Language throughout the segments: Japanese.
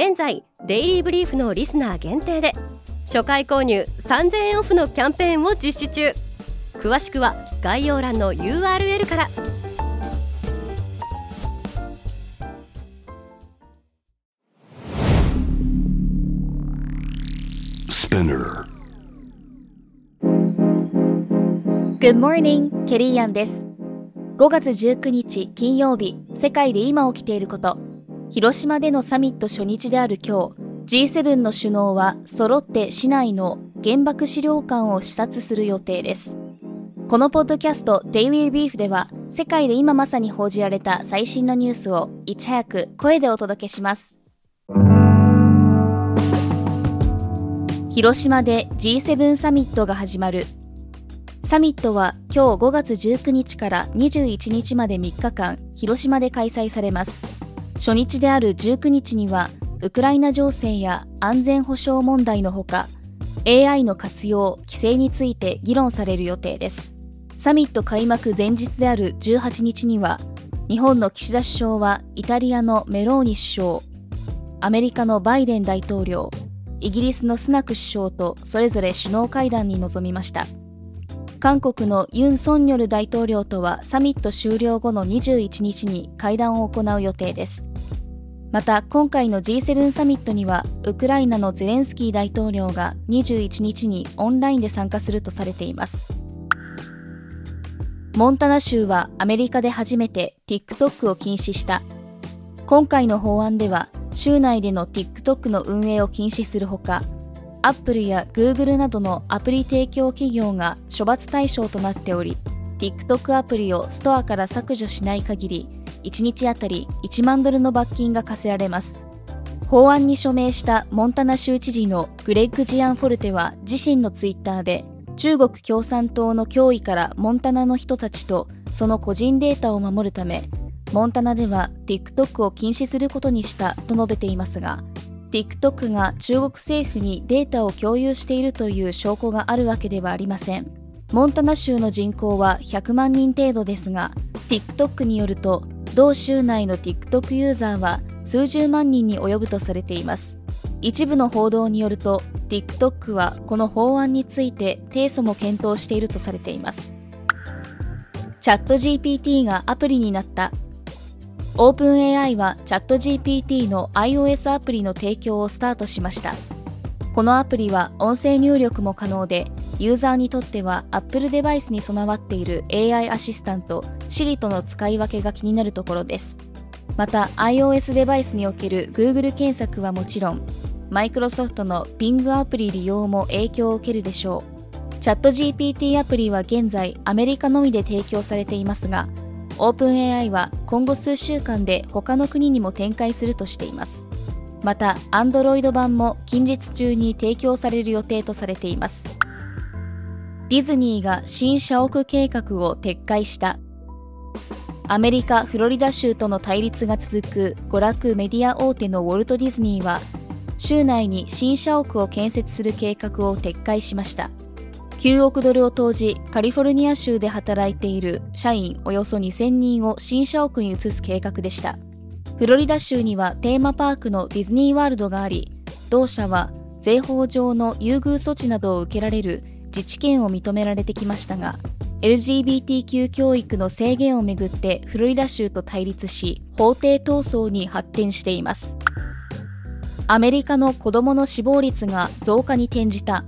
現在デイリーブリーフのリスナー限定で初回購入3000円オフのキャンペーンを実施中。詳しくは概要欄の URL からス p ナー Good morning, ケリーアンです。5月19日金曜日世界で今起きていること広島でのサミット初日である今日 G7 の首脳は揃って市内の原爆資料館を視察する予定です。このポッドキャスト Daily Beef では世界で今まさに報じられた最新のニュースをいち早く声でお届けします。広島で G7 サミットが始まる。サミットは今日5月19日から21日まで3日間広島で開催されます。初日である19日にはウクライナ情勢や安全保障問題のほか AI の活用・規制について議論される予定です。サミット開幕前日である18日には日本の岸田首相はイタリアのメローニ首相アメリカのバイデン大統領イギリスのスナク首相とそれぞれ首脳会談に臨みました。韓国のユン・ソンニョル大統領とはサミット終了後の21日に会談を行う予定です。また今回の G7 サミットにはウクライナのゼレンスキー大統領が21日にオンラインで参加するとされています。モンタナ州はアメリカで初めて TikTok を禁止した。今回の法案では州内での TikTok の運営を禁止するほか Apple や Google などのアプリ提供企業が処罰対象となっており TikTok アプリをストアから削除しない限り1日あたり1万ドルの罰金が課せられます。法案に署名したモンタナ州知事のグレッグ・ジアンフォルテは自身のツイッターで中国共産党の脅威からモンタナの人たちとその個人データを守るためモンタナでは TikTok を禁止することにしたと述べていますが TikTok が中国政府にデータを共有しているという証拠があるわけではありません。モンタナ州の人口は100万人程度ですが TikTok によると同州内の TikTok ユーザーは数十万人に及ぶとされています。一部の報道によると TikTok はこの法案について提訴も検討しているとされています。チャット GPT がアプリになった。OpenAI はチャット GPT の iOS アプリの提供をスタートしました。このアプリは音声入力も可能でユーザーにとっては Apple デバイスに備わっている AI アシスタント Siri との使い分けが気になるところですまた iOS デバイスにおける Google 検索はもちろんマイクロソフトの Bing アプリ利用も影響を受けるでしょう。チャット GPT アプリは現在アメリカのみで提供されていますが、OpenAI は今後数週間で他の国にも展開するとしています。また、Android 版も近日中に提供される予定とされています。ディズニーが新社屋計画を撤回した。アメリカ・フロリダ州との対立が続く娯楽メディア大手のウォルト・ディズニーは州内に新社屋を建設する計画を撤回しました9億ドルを投じカリフォルニア州で働いている社員およそ2000人を新社屋に移す計画でしたフロリダ州にはテーマパークのディズニーワールドがあり同社は税法上の優遇措置などを受けられる自治権を認められてきましたが LGBTQ 教育の制限をめぐってフロリダ州と対立し法廷闘争に発展していますアメリカの子供の死亡率が増加に転じた。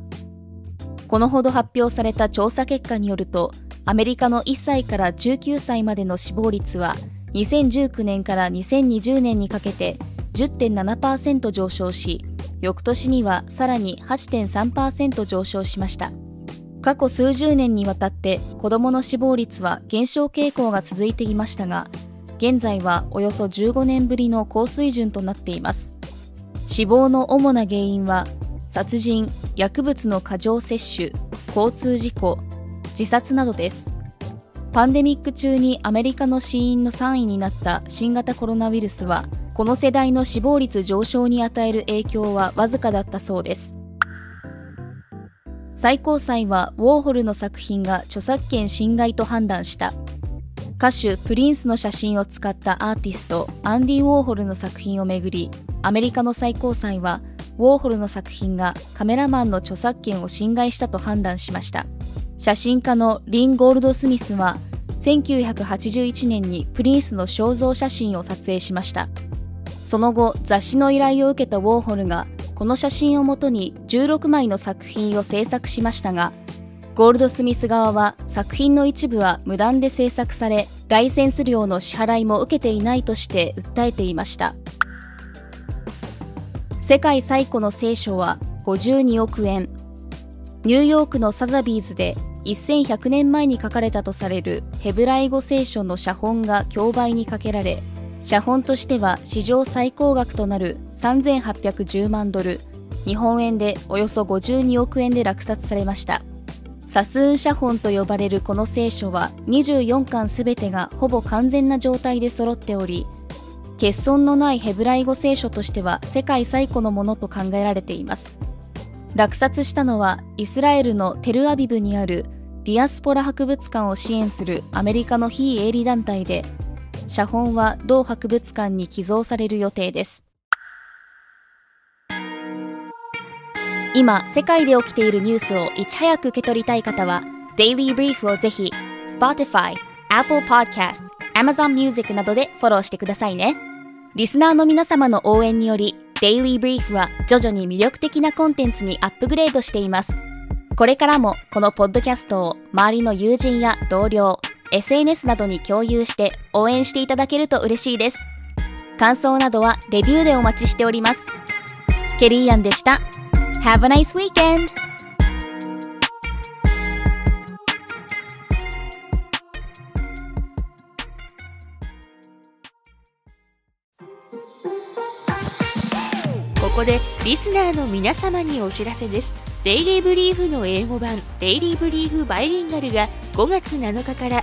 このほど発表された調査結果によると、アメリカの1歳から19歳までの死亡率は、2019年から2020年にかけて10.7%上昇し、翌年にはさらに8.3%上昇しました。過去数十年にわたって子供の死亡率は減少傾向が続いていましたが、現在はおよそ15年ぶりの高水準となっています。死亡の主な原因は殺人、薬物の過剰摂取、交通事故、自殺などですパンデミック中にアメリカの死因の3位になった新型コロナウイルスはこの世代の死亡率上昇に与える影響はわずかだったそうです最高裁はウォーホルの作品が著作権侵害と判断した。歌手プリンスの写真を使ったアーティストアンディ・ウォーホルの作品をめぐりアメリカの最高裁はウォーホルの作品がカメラマンの著作権を侵害したと判断しました。写真家のリン・ゴールドスミスは1981年にプリンスの肖像写真を撮影しました。その後雑誌の依頼を受けたウォーホルがこの写真をもとに16枚の作品を制作しましたがゴールドスミス側は作品の一部は無断で制作されライセンス料の支払いも受けていないとして訴えていました。世界最古の聖書は52億円。ニューヨークのサザビーズで1100年前に書かれたとされるヘブライ語聖書の写本が競売にかけられ写本としては史上最高額となる3810万ドル日本円でおよそ52億円で落札されました。サスーン写本と呼ばれるこの聖書は24巻すべてがほぼ完全な状態で揃っており欠損のないヘブライ語聖書としては世界最古のものと考えられています。落札したのはイスラエルのテルアビブにあるディアスポラ博物館を支援するアメリカの非営利団体で写本は同博物館に寄贈される予定です。今世界で起きているニュースをいち早く受け取りたい方は Daily Brief をぜひ Spotify、Apple Podcast、Amazon Music などでフォローしてくださいね。リスナーの皆様の応援により Daily Brief は徐々に魅力的なコンテンツにアップグレードしています。これからもこのポッドキャストを周りの友人や同僚 SNS などに共有して応援していただけると嬉しいです。感想などはレビューでお待ちしております。ケリーアンでした。Have a nice weekend! ここでリスナーの皆様にお知らせです。デイリーブリーフの英語版デイリーブリーフバイリンガルが5月7日から